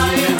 Yeah.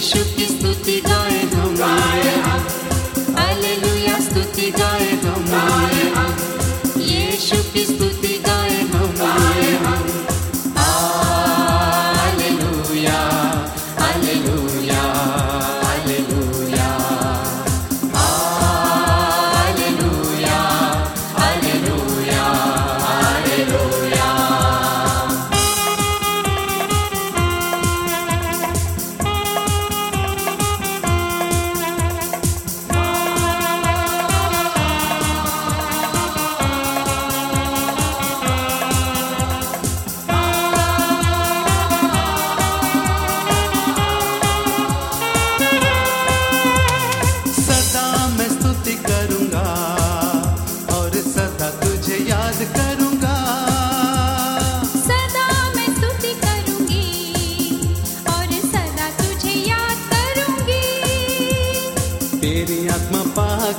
you